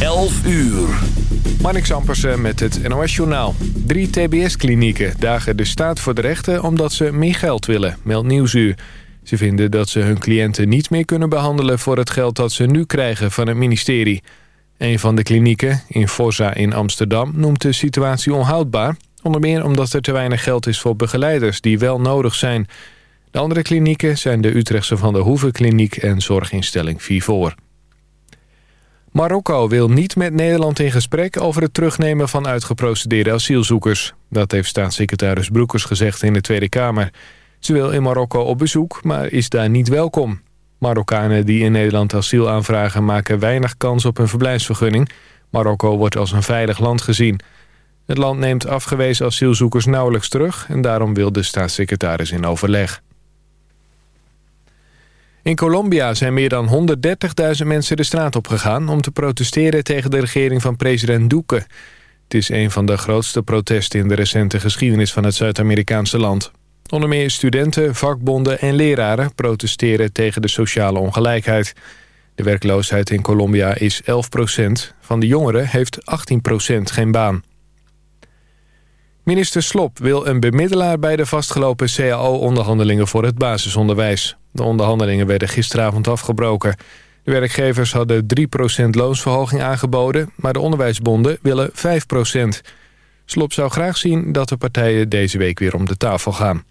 11 uur. Marnix Ampersen met het NOS Journaal. Drie TBS-klinieken dagen de staat voor de rechten omdat ze meer geld willen, meldt Nieuwsuur. Ze vinden dat ze hun cliënten niet meer kunnen behandelen voor het geld dat ze nu krijgen van het ministerie. Een van de klinieken, in Forza in Amsterdam, noemt de situatie onhoudbaar. Onder meer omdat er te weinig geld is voor begeleiders die wel nodig zijn. De andere klinieken zijn de Utrechtse Van der Hoeven Kliniek en zorginstelling Vivor. Marokko wil niet met Nederland in gesprek over het terugnemen van uitgeprocedeerde asielzoekers. Dat heeft staatssecretaris Broekers gezegd in de Tweede Kamer. Ze wil in Marokko op bezoek, maar is daar niet welkom. Marokkanen die in Nederland asiel aanvragen maken weinig kans op een verblijfsvergunning. Marokko wordt als een veilig land gezien. Het land neemt afgewezen asielzoekers nauwelijks terug... en daarom wil de staatssecretaris in overleg. In Colombia zijn meer dan 130.000 mensen de straat opgegaan... om te protesteren tegen de regering van president Duque. Het is een van de grootste protesten in de recente geschiedenis van het Zuid-Amerikaanse land. Onder meer studenten, vakbonden en leraren protesteren tegen de sociale ongelijkheid. De werkloosheid in Colombia is 11% Van de jongeren heeft 18% geen baan. Minister Slop wil een bemiddelaar bij de vastgelopen CAO-onderhandelingen voor het basisonderwijs. De onderhandelingen werden gisteravond afgebroken. De werkgevers hadden 3% loonsverhoging aangeboden, maar de onderwijsbonden willen 5%. Slop zou graag zien dat de partijen deze week weer om de tafel gaan.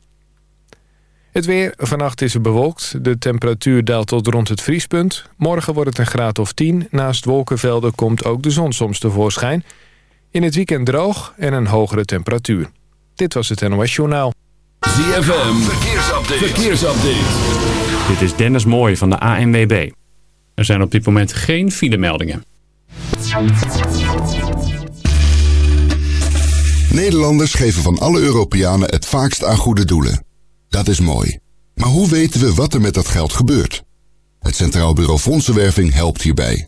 Het weer. Vannacht is het bewolkt. De temperatuur daalt tot rond het vriespunt. Morgen wordt het een graad of 10. Naast wolkenvelden komt ook de zon soms tevoorschijn. In het weekend droog en een hogere temperatuur. Dit was het NOS Journaal. ZFM. Verkeersupdate. Verkeersupdate. Dit is Dennis Mooij van de ANWB. Er zijn op dit moment geen filemeldingen. Nederlanders geven van alle Europeanen het vaakst aan goede doelen. Dat is mooi. Maar hoe weten we wat er met dat geld gebeurt? Het Centraal Bureau Fondsenwerving helpt hierbij.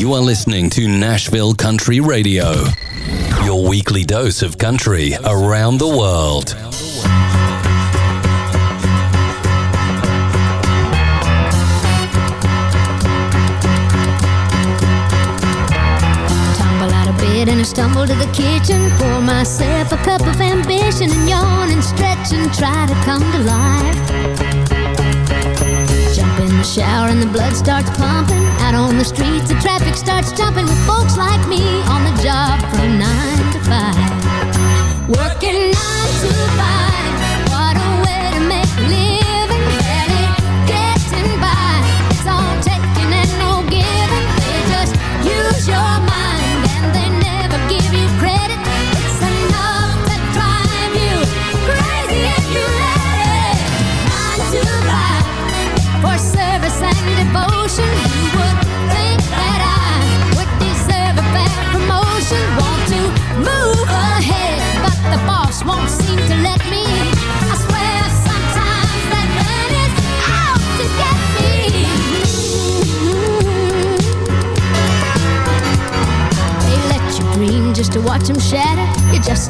You are listening to Nashville Country Radio. Your weekly dose of country around the world. Tumble out of bed and I stumble to the kitchen, pour myself a cup of ambition and yawn and stretch and try to come to life. Shower and the blood starts pumping. Out on the streets, the traffic starts jumping with folks like me on the job from nine to five. Working nine to five,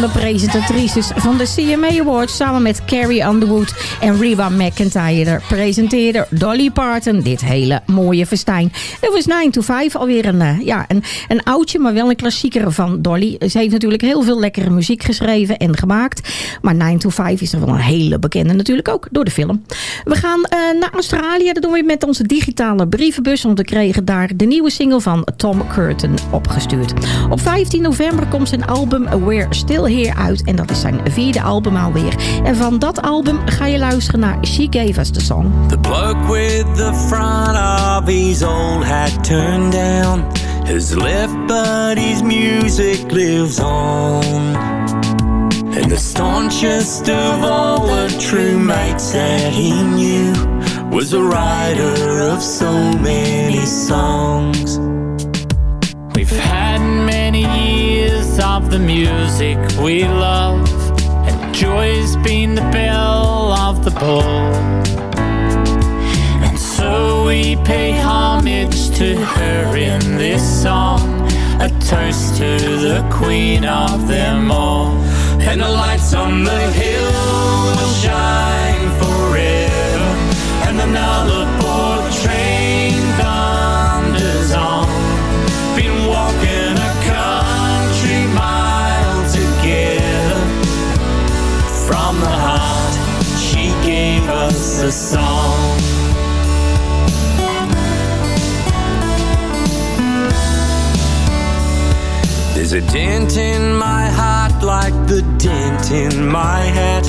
de presentatrices van de CMA Awards... samen met Carrie Underwood en Reba McIntyre... presenteerde Dolly Parton dit hele mooie festijn. Het was 9 to 5, alweer een, eh, ja, een, een oudje, maar wel een klassieker van Dolly. Ze heeft natuurlijk heel veel lekkere muziek geschreven en gemaakt. Maar 9 to 5 is er wel een hele bekende natuurlijk ook door de film. We gaan uh, naar Australië. Dat doen we met onze digitale brievenbus. Want we kregen daar de nieuwe single van Tom Curtin opgestuurd. Op 15 november komt zijn album We're Still Here uit. En dat is zijn vierde album alweer. En van dat album ga je luisteren naar She Gave Us The Song. The bloke with the front of his old hat turned down has left but his music lives on. And the staunchest of all the true mates that he knew was a writer of so many songs. We've had of the music we love, and joy's been the belle of the ball. And so we pay homage to her in this song, a toast to the queen of them all. And the lights on the hill will shine a song. There's a dent in my heart like the dent in my hat.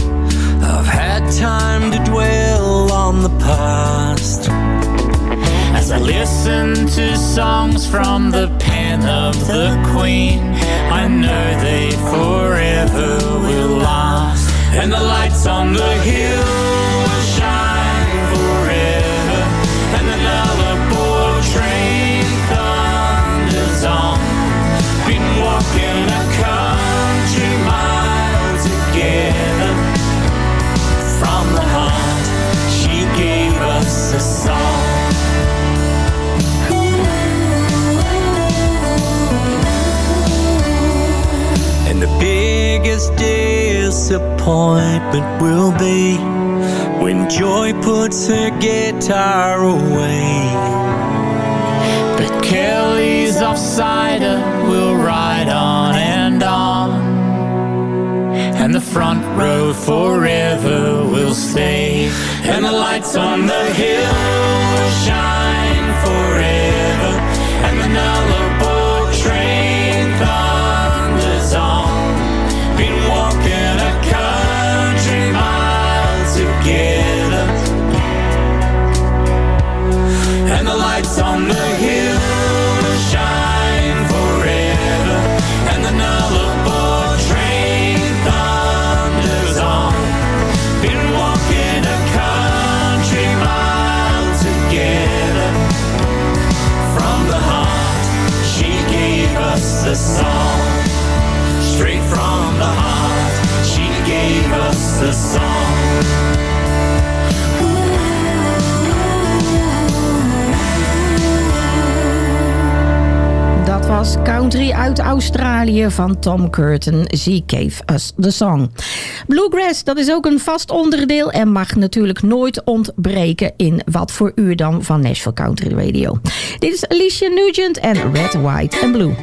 I've had time to dwell on the past. As I listen to songs from the pen of the Queen, I know they forever will last. And the lights on the hill disappointment will be when Joy puts her guitar away. But Kelly's offsider will ride on and on. And the front row forever will stay. And the lights on the hill Country uit Australië van Tom Curtin. She gave us the song. Bluegrass, dat is ook een vast onderdeel... en mag natuurlijk nooit ontbreken in wat voor uur dan van Nashville Country Radio. Dit is Alicia Nugent en Red, White and Blue.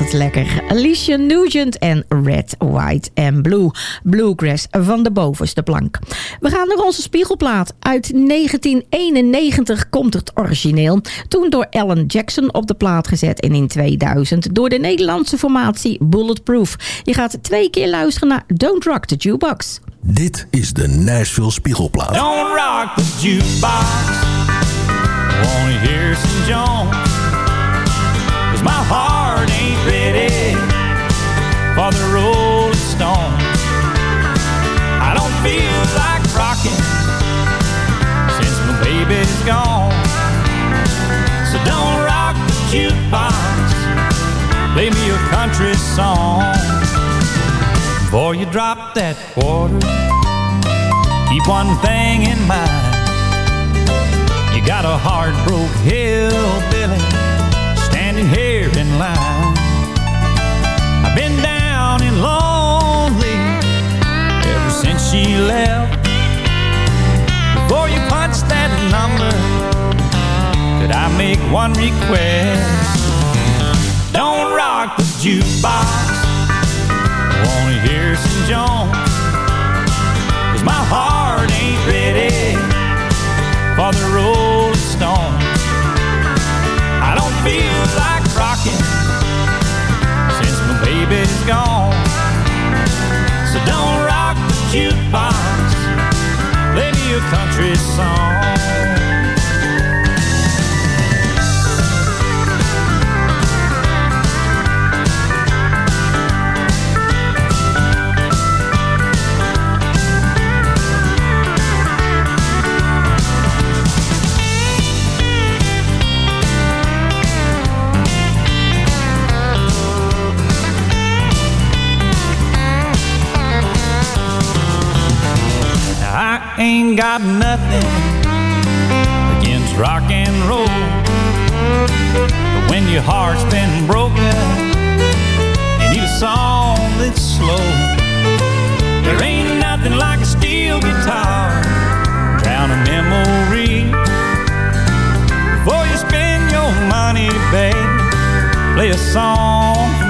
Altijd lekker. Alicia Nugent en Red, White and Blue. Bluegrass van de bovenste plank. We gaan naar onze spiegelplaat. Uit 1991 komt het origineel. Toen door Alan Jackson op de plaat gezet. En in 2000 door de Nederlandse formatie Bulletproof. Je gaat twee keer luisteren naar Don't Rock the Jukebox. Dit is de Nashville Spiegelplaat. Don't rock the jukebox. Wanna hear some Jones? Cause my heart for the Rolling Stones. I don't feel like rocking since my baby's gone. So don't rock the jukebox. Play me a country song. Before you drop that quarter, keep one thing in mind. You got a heart broke hillbilly standing here in line. I've been down and lonely ever since she left. Before you punch that number, could I make one request? Don't rock the jukebox. I wanna hear some Jones. Cause my heart ain't ready for the Rolling Stones. I don't feel like rocking since my baby's gone. Don't rock the jukebox. Play me a country song. Ain't got nothing against rock and roll. But when your heart's been broken, you need a song that's slow. There ain't nothing like a steel guitar, drown a memory. Before you spend your money, babe, play a song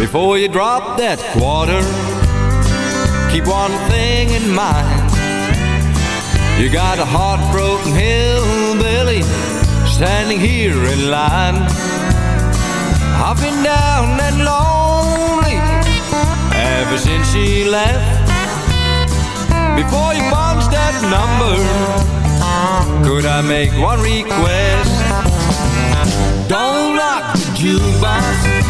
Before you drop that quarter, keep one thing in mind. You got a heartbroken hillbilly standing here in line. I've been down and lonely ever since she left. Before you punch that number, could I make one request? Don't rock the jukebox.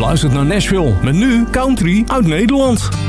luistert naar Nashville met nu country uit Nederland.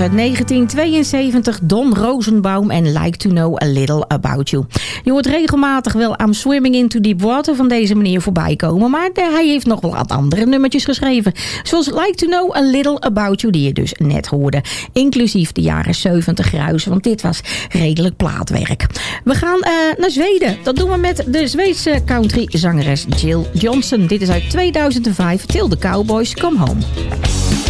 Was uit 1972 Don Rosenbaum en Like to Know a Little About You. Je hoort regelmatig wel I'm Swimming into Deep Water van deze manier voorbij komen. Maar hij heeft nog wel wat andere nummertjes geschreven. Zoals Like to Know a Little About You die je dus net hoorde. Inclusief de jaren 70 ruis. Want dit was redelijk plaatwerk. We gaan eh, naar Zweden. Dat doen we met de Zweedse country zangeres Jill Johnson. Dit is uit 2005. Till the Cowboys Come Home.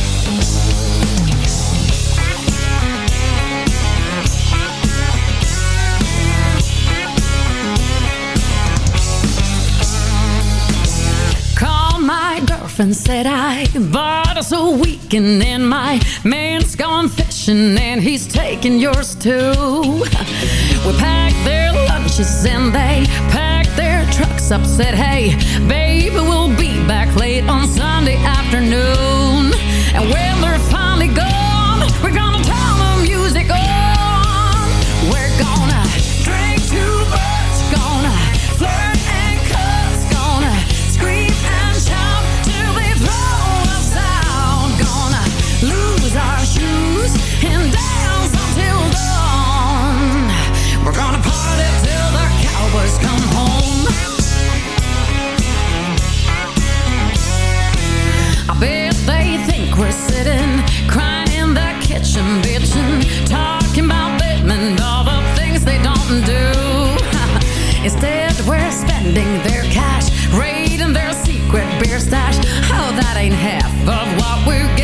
Girlfriend, said I bought us a weekend and my man's gone fishing and he's taking yours too. We packed their lunches and they packed their trucks up, said, hey, baby, we'll be back late on Sunday afternoon. And when spending their cash, raiding their secret beer stash. Oh, that ain't half of what we're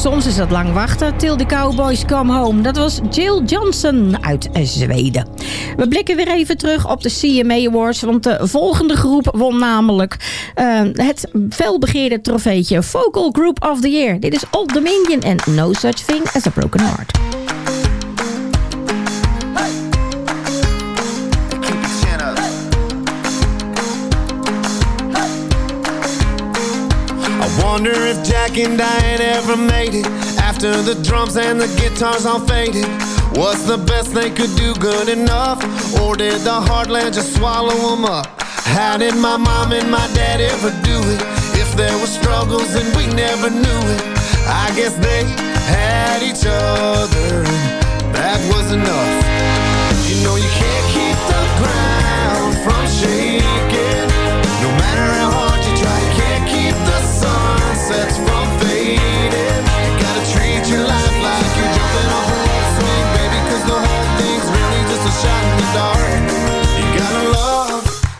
soms is dat lang wachten. Till the Cowboys Come Home. Dat was Jill Johnson uit Zweden. We blikken weer even terug op de CMA Awards. Want de volgende groep won namelijk eh, het felbegeerde trofeetje Vocal Group of the Year. Dit is Old Dominion en No Such Thing as a Broken Heart. Wonder if Jack and Diane ever made it After the drums and the guitars all faded Was the best they could do good enough? Or did the heartland just swallow them up? How did my mom and my dad ever do it? If there were struggles and we never knew it I guess they had each other that was enough You know you can't keep the ground from shaking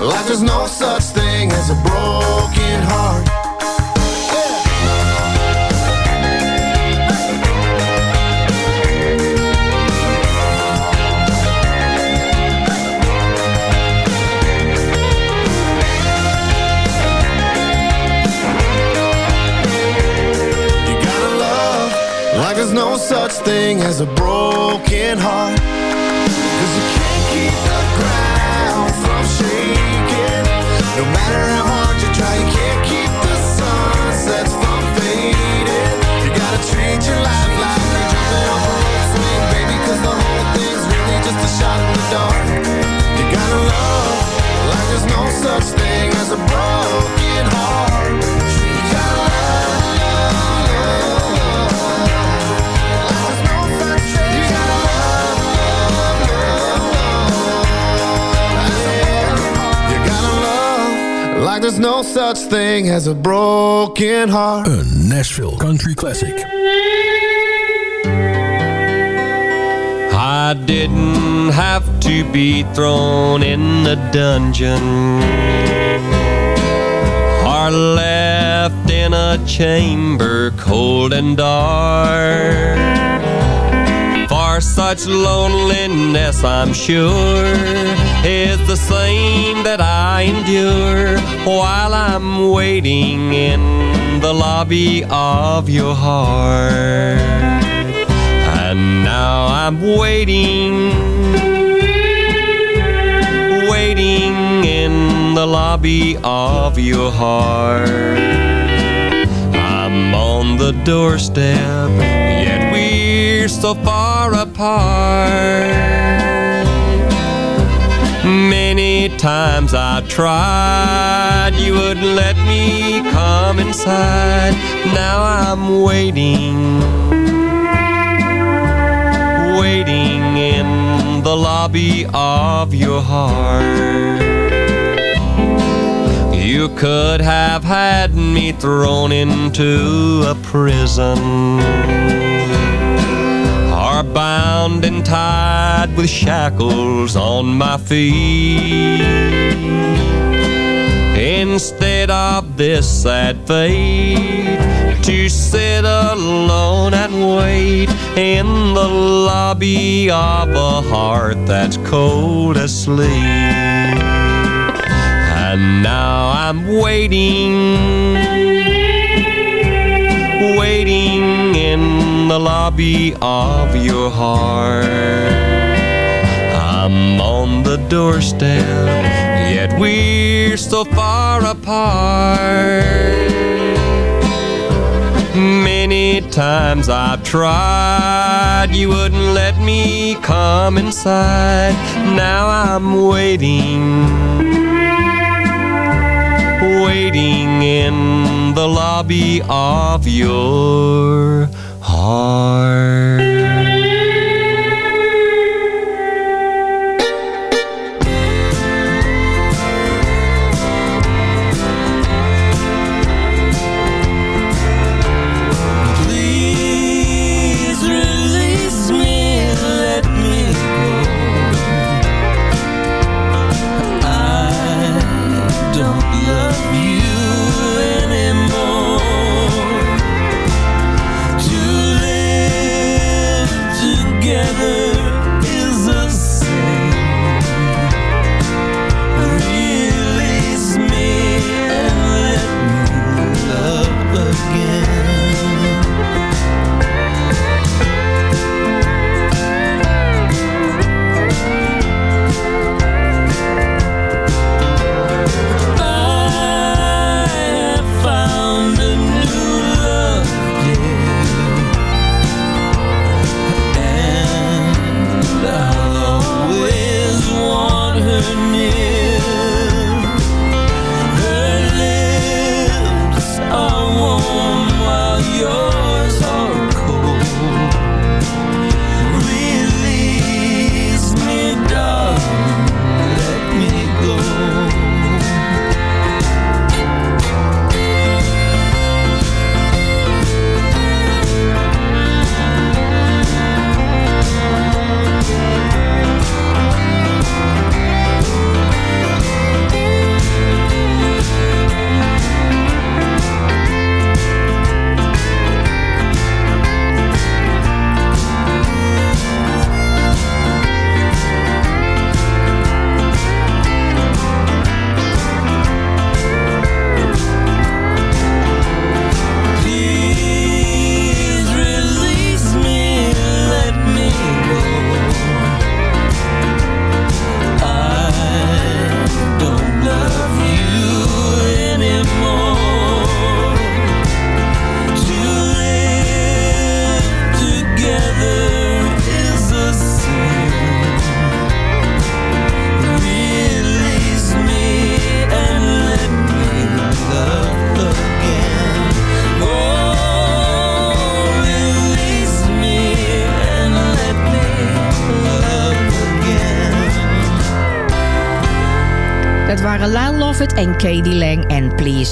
Like there's no such thing as a broken heart. You gotta love like there's no such thing as a broken heart. Such thing as a broken like there's no such thing as a broken heart. Een Nashville Country Classic. I didn't have to be thrown in the dungeon or left in a chamber cold and dark. For such loneliness, I'm sure, is the same that I endure while I'm waiting in the lobby of your heart. And now I'm waiting, waiting in the lobby of your heart. I'm on the doorstep, yet we're so far apart. Times I tried, you wouldn't let me come inside. Now I'm waiting waiting in the lobby of your heart. You could have had me thrown into a prison bound and tied with shackles on my feet. Instead of this sad fate, to sit alone and wait in the lobby of a heart that's cold asleep. And now I'm waiting, waiting in the lobby of your heart. I'm on the doorstep, yet we're so far apart. Many times I've tried, you wouldn't let me come inside. Now I'm waiting, waiting in the lobby of your heart.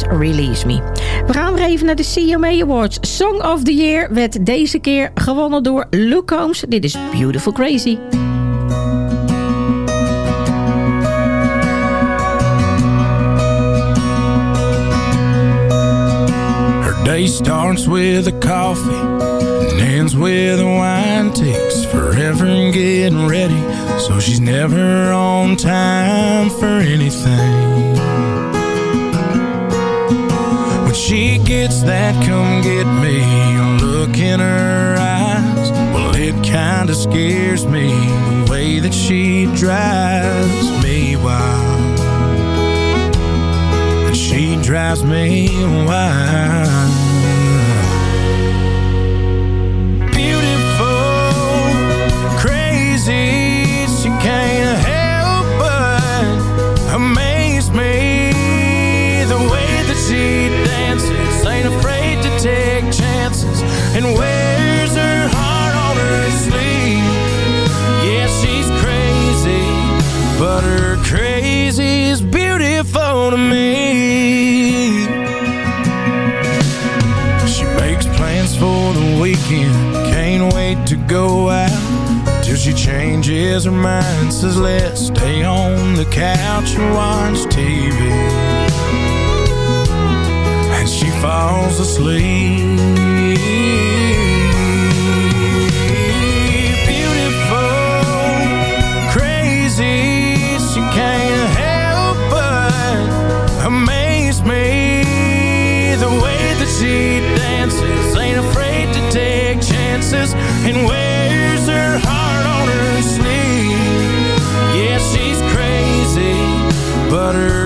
Release Me. We gaan weer even naar de CMA Awards. Song of the Year werd deze keer gewonnen door Luke Combs. Dit is Beautiful Crazy. Her day starts with a coffee and ends with a wine. Takes forever in getting ready, so she's never on time for anything. She gets that come get me look in her eyes, well, it kinda scares me the way that she drives me wild. And she drives me wild. Changes her mind, says let's stay on the couch and watch TV. And she falls asleep beautiful, crazy. she can't help but amaze me the way that she dances Ain't afraid to take chances And wears But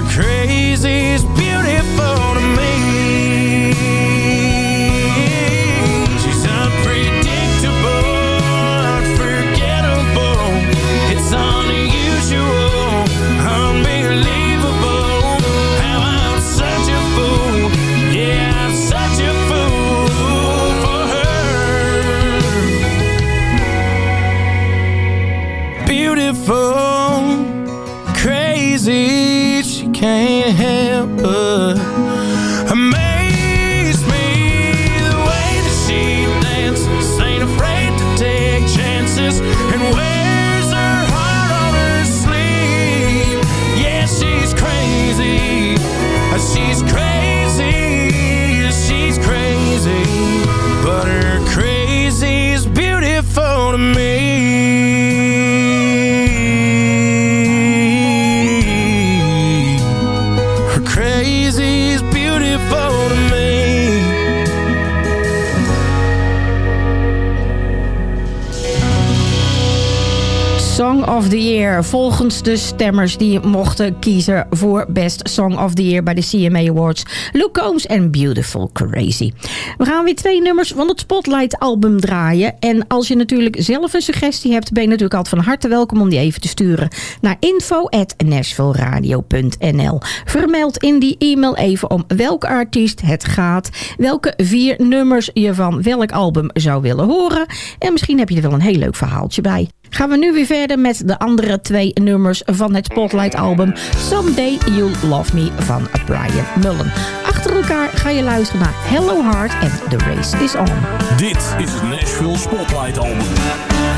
Year. Volgens de stemmers die mochten kiezen voor Best Song of the Year bij de CMA Awards. Luke Combs en Beautiful Crazy. We gaan weer twee nummers van het Spotlight album draaien. En als je natuurlijk zelf een suggestie hebt, ben je natuurlijk altijd van harte welkom om die even te sturen naar info.nashvilleradio.nl Vermeld in die e-mail even om welke artiest het gaat, welke vier nummers je van welk album zou willen horen. En misschien heb je er wel een heel leuk verhaaltje bij. Gaan we nu weer verder met de andere twee nummers van het Spotlight album Someday You'll Love Me van Brian Mullen. Achter elkaar ga je luisteren naar Hello Heart en The Race Is On. Dit is het Nashville Spotlight album.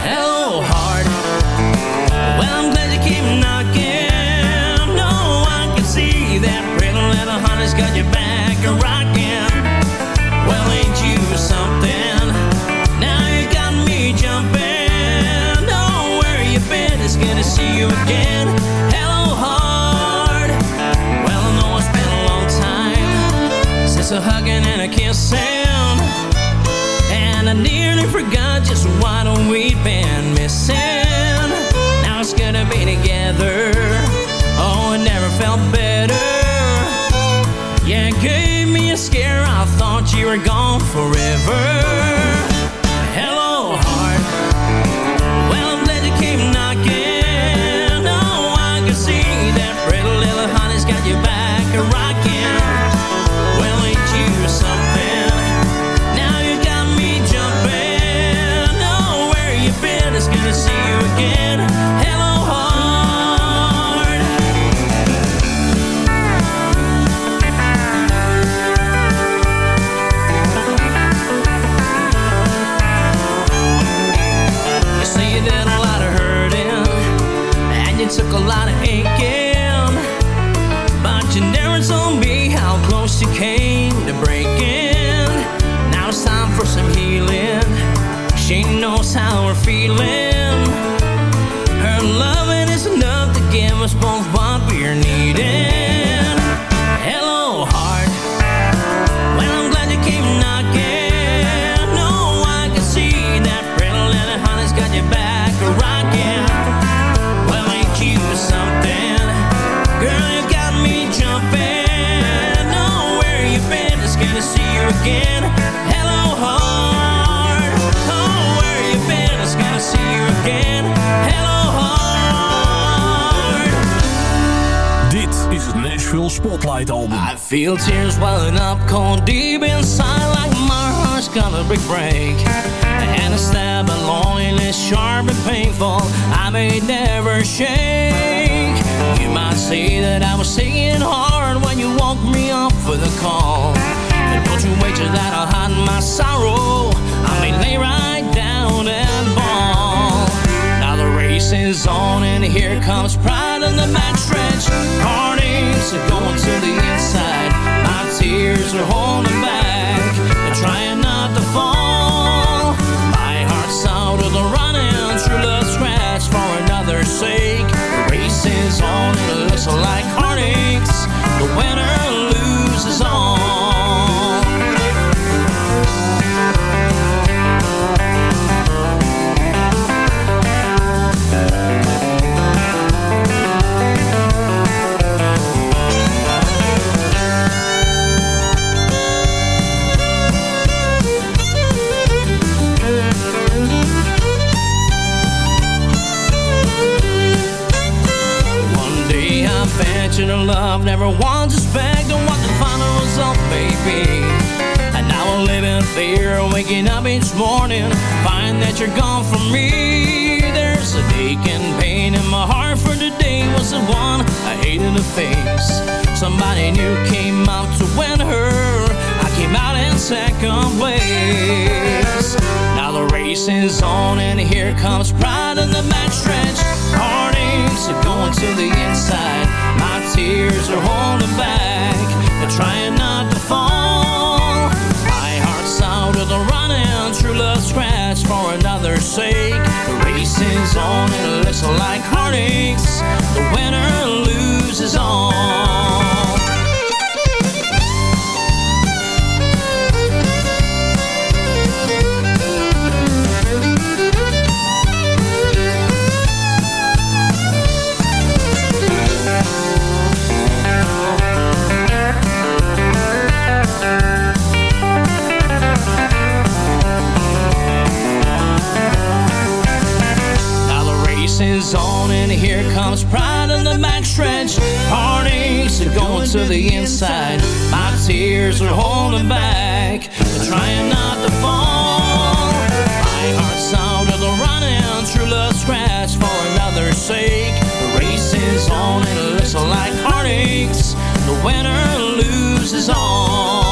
Hello, heart. Well, I'm glad you came knocking. No one can see that pretty little honey's got your back a you again. Hello, heart. Well, I know it's been a long time Since a hugging and a kissing, And I nearly forgot just what we've been missing? Now it's gonna be together. Oh, it never felt better. Yeah, it gave me a scare. I thought you were gone forever. Love, never once expected what the final result may be. And now I live in fear, waking up each morning, find that you're gone from me. There's a aching pain in my heart for today was the one I hated to face. Somebody new came out to win her. I came out in second place. Now the race is on and here comes pride in the backstretch. Are going to the inside. My tears are holding back. They're trying not to fall. My heart's out of the running. True love scratch for another's sake. The race is on and it looks like heartaches. The winner loses on and here comes pride in the backstretch. Heartaches are going to the inside. My tears are holding back. They're trying not to fall. My heart's out of the running. True love scratch for another's sake. The race is on and it looks like heartaches. The winner loses all.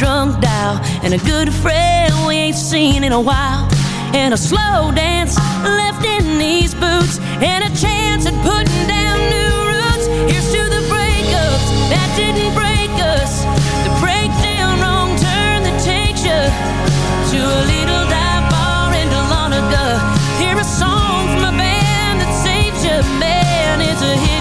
drunk dial, and a good friend we ain't seen in a while. and a slow dance left in these boots, and a chance at putting down new roots. Here's to the breakups that didn't break us, the breakdown wrong turn that takes you to a little dive bar in Dahlonega. Hear a song from a band that saves you, man. It's a hitting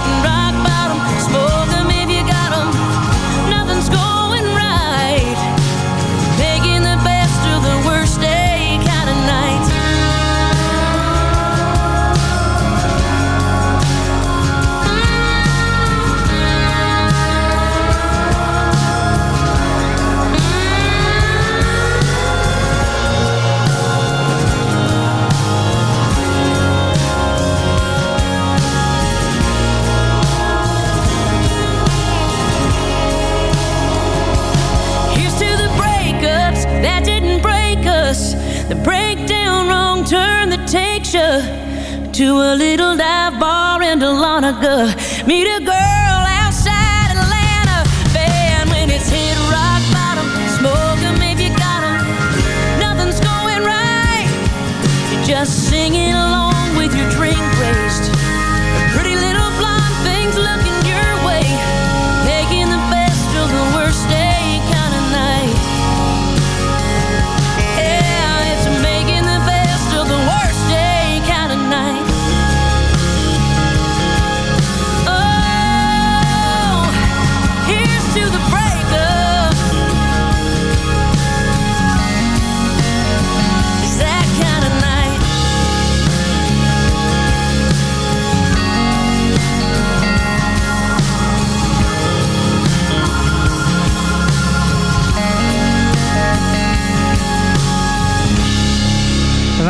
you to a little dive bar in Dahlonega. Meet a girl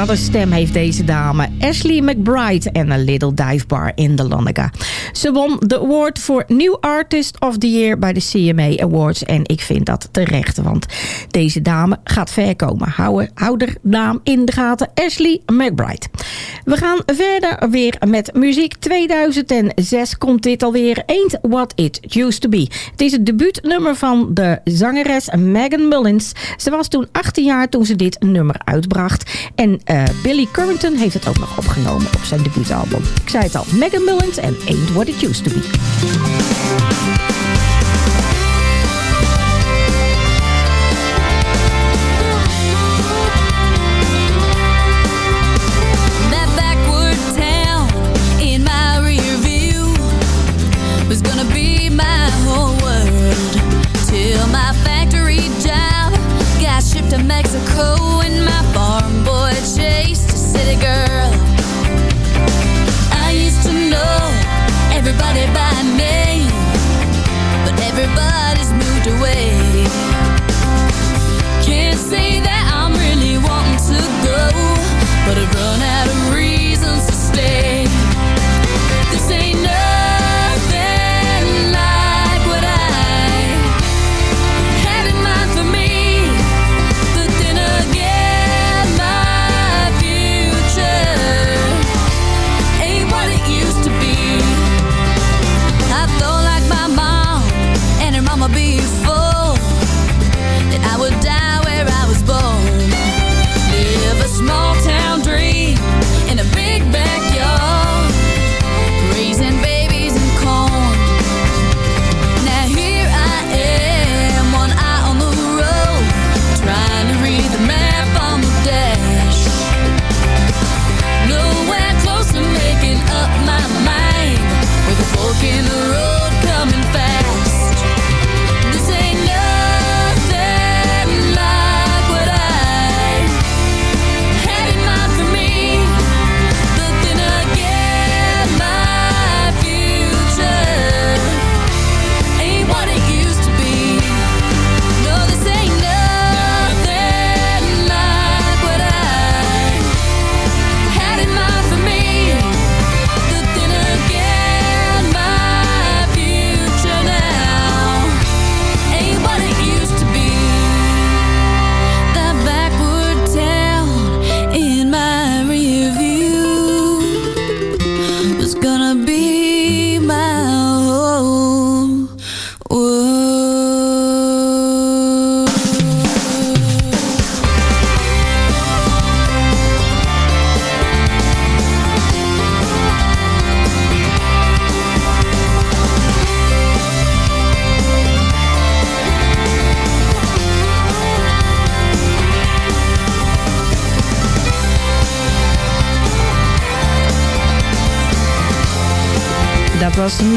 Wat een stem heeft deze dame. Ashley McBride en A Little Dive Bar in de Lonnega. Ze won de award voor New Artist of the Year bij de CMA Awards. En ik vind dat terecht, want deze dame gaat ver komen. Hou, naam in de gaten. Ashley McBride. We gaan verder weer met muziek. 2006 komt dit alweer. Ain't What It Used To Be. Het is het debuutnummer van de zangeres Megan Mullins. Ze was toen 18 jaar toen ze dit nummer uitbracht. En eh, Billy Currington heeft het ook nog opgenomen op zijn debuutalbum. Ik zei het al, Megan Mullins en Ain't What What it Used To Be.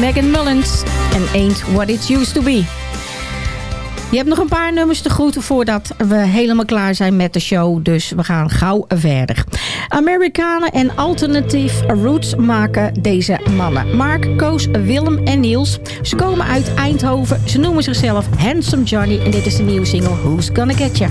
Megan Mullins en Ain't What It Used To Be. Je hebt nog een paar nummers te goed voordat we helemaal klaar zijn met de show. Dus we gaan gauw verder. Amerikanen en alternatief roots maken deze mannen. Mark, Koos, Willem en Niels. Ze komen uit Eindhoven. Ze noemen zichzelf Handsome Johnny. En dit is de nieuwe single Who's Gonna Get Ya.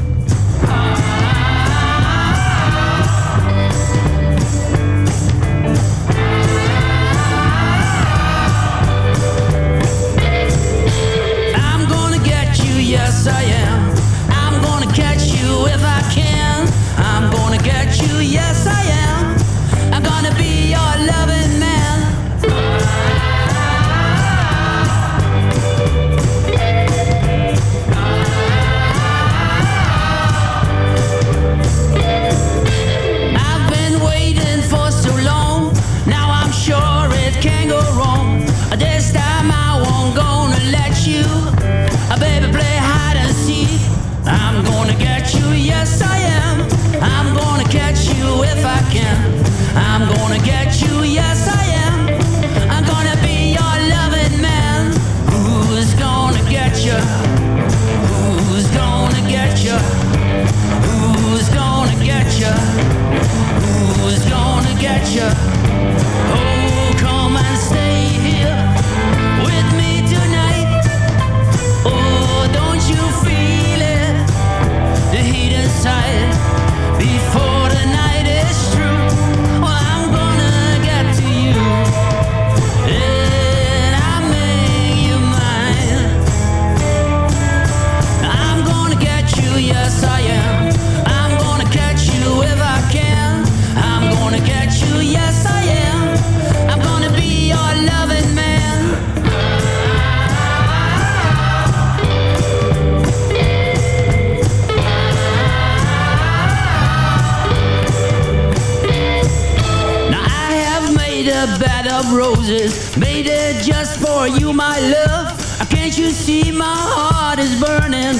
Of roses, made it just for you, my love. Can't you see my heart is burning?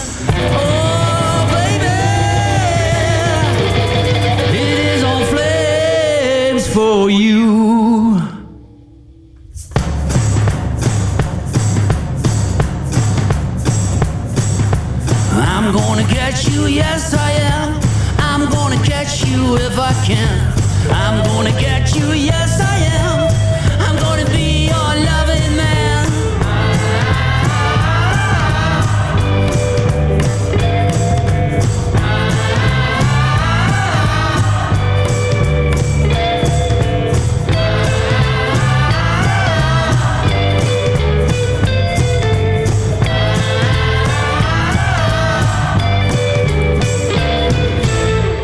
Oh, baby, it is on flames for you. I'm gonna get you, yes I am. I'm gonna catch you if I can. I'm gonna get you, yes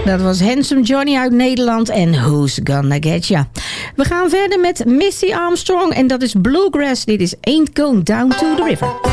Dat was Handsome Johnny uit Nederland en Who's Gonna Get Ya. We gaan verder met Missy Armstrong en dat is Bluegrass. Dit is Ain't Going Down to the River.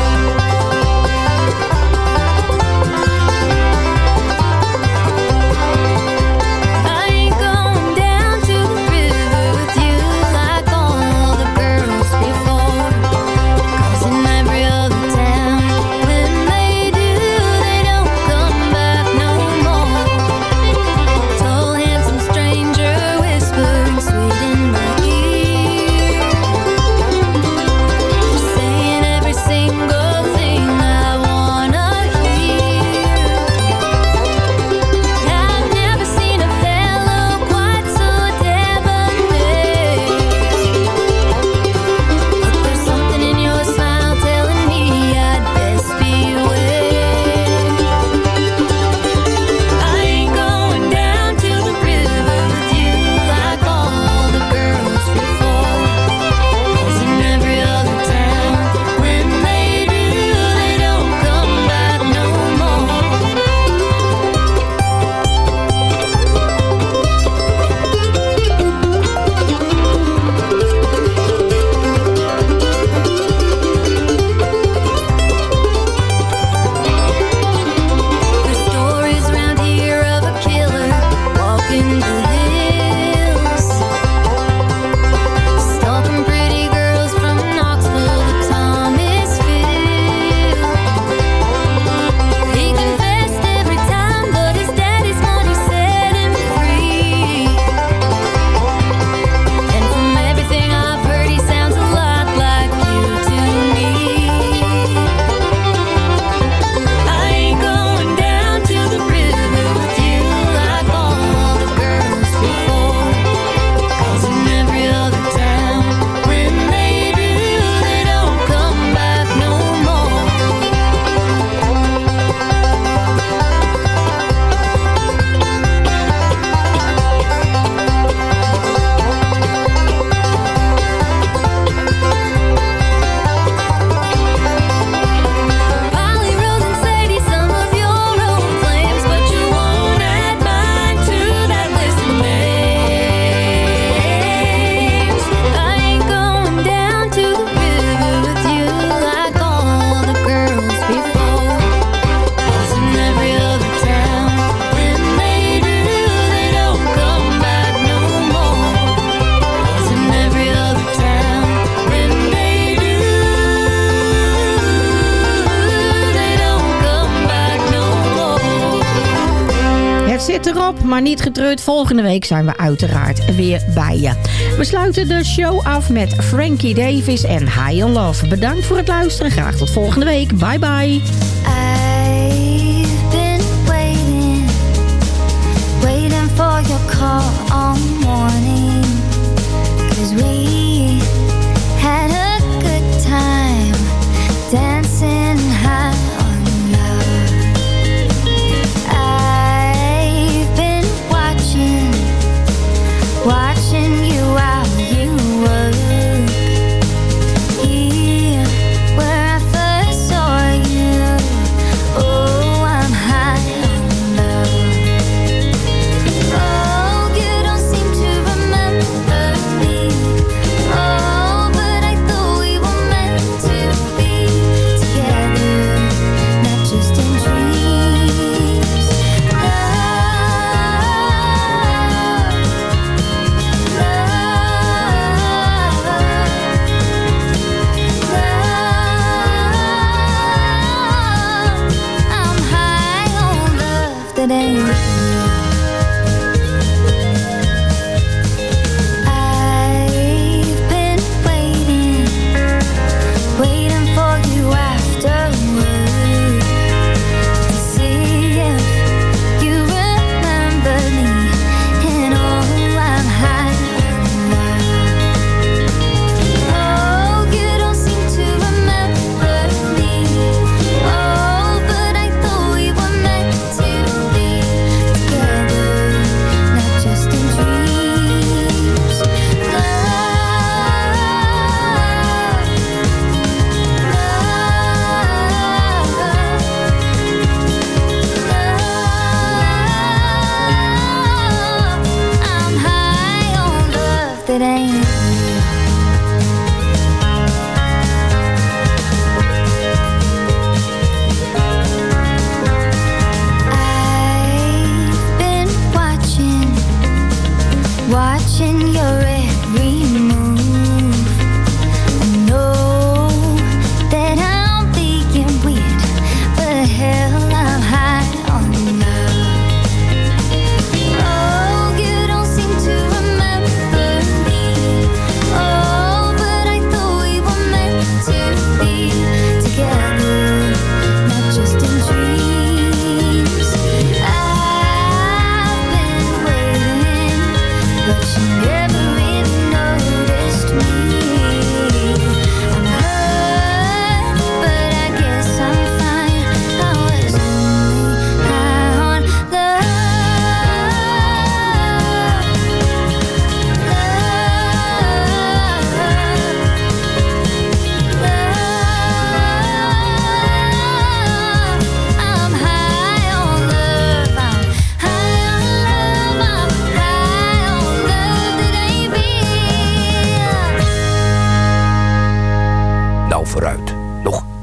maar niet getreurd. Volgende week zijn we uiteraard weer bij je. We sluiten de show af met Frankie Davis en High on Love. Bedankt voor het luisteren. Graag tot volgende week. Bye bye. Eh,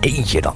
eentje dan.